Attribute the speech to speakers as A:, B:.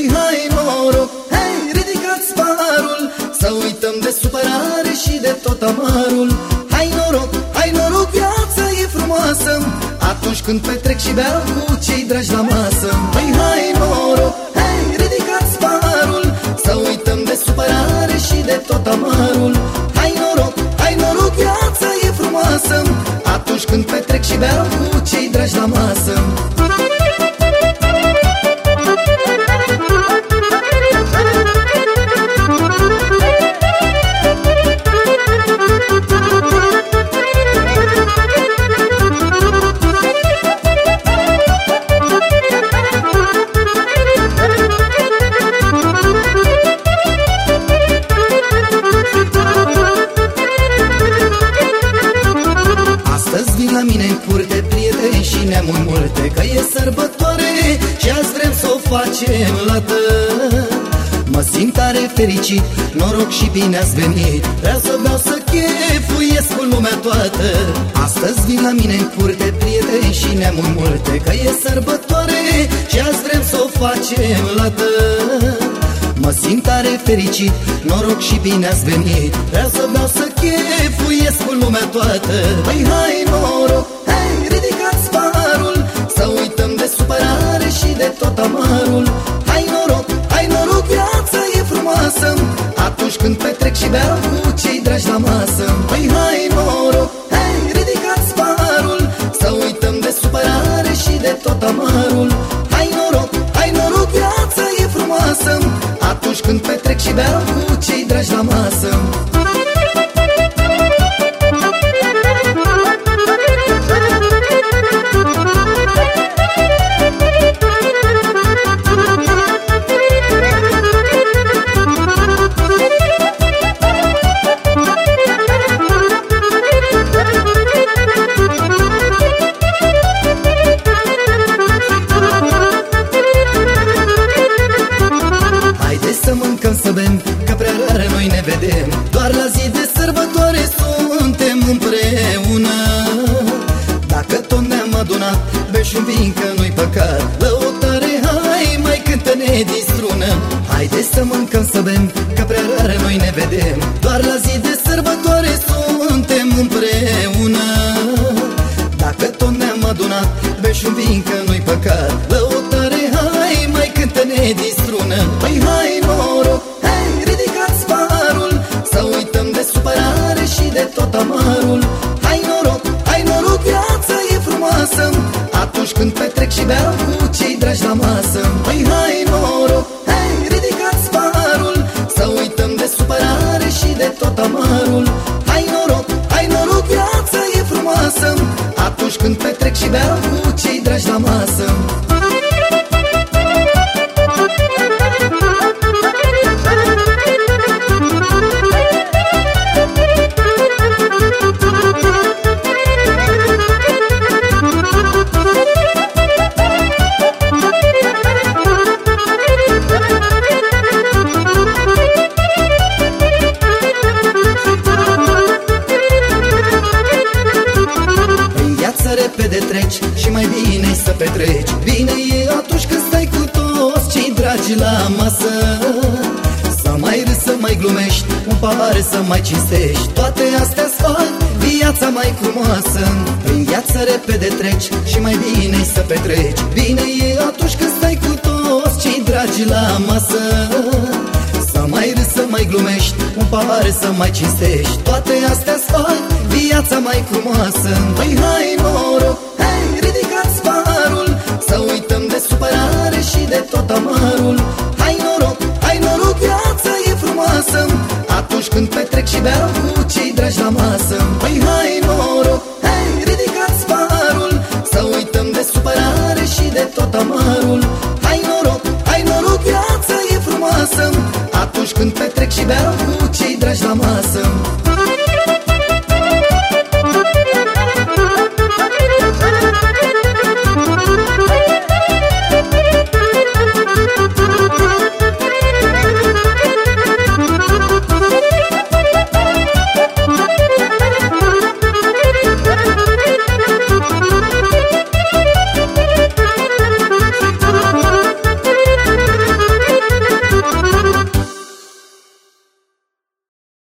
A: Păi hai noroc, hei, ridicați parul Să uităm de supărare și de tot amarul. Hai noroc, hai noroc, viața e frumoasă. Atunci când petrec și beau cu cei dragi la masă. Păi hai noroc, hei, ridicați parul Să uităm de supărare și de tot sărbătoare și azi vrem să o facem la Mă simt tare fericit, noroc și bine ați venit. Vreau să beau să chefuiesc cu lumea toată. Astăzi vin la mine în curte, prieteni și neamuri multe Că e sărbătoare și azi vrem să o facem la Mă simt tare fericit, noroc și bine ați venit. Vreau să beau să chefuiesc cu lumea toată. Păi hai noroc, hai ridicați parul beau cu cei dragi la masă. Păi hai noroc, hai ridicați parul Să uităm de supărare și de tot amarul. Hai noroc, hai noroc, viața e frumoasă. Atunci când petrec și beau cu cei dragi la masă Beși un vin că nu-i păcat. Lăutare, hai mai cântă-ne distrună. Haide să mâncăm să bem Că prea rar noi ne vedem. Doar la zi de sărbătoare suntem împreună. Dacă tot ne-am adunat Beși un vin că nu-i păcat. Lăutare, hai mai cântă-ne distrună. Păi hai noroc tot amarul cu cei dragi la masă Păi hai noroc, hai ridicați parul Să uităm de supărare și de tot amarul Hai noroc, hai noroc, viața e frumoasă. Atunci când petrec și beau cu cei dragi la masă treci Și mai bine să petreci. Bine e atunci când stai cu toți cei dragi la masă. Să mai râzi, să mai glumești Un pahar să mai cinstești. Toate astea fac viața mai frumoasă. Prin viață repede treci Și mai bine să petreci. Bine e atunci când stai cu toți cei dragi la masă. Să mai râzi, să mai glumești Un pahar să mai cinstești. Toate astea fac viața mai frumoasă. Păi hai noroc, hai ridicați parul Să uităm de supărare și de tot amarul Hai noroc, hai noroc, viața e frumoasă. Atunci când petrec și beau cu cei dragi la masă. Păi hai noroc, hai ridicați parul Să uităm de supărare și de tot amarul Hai noroc, hai noroc, viața e frumoasă. Atunci când petrec și beau cu cei dragi la masă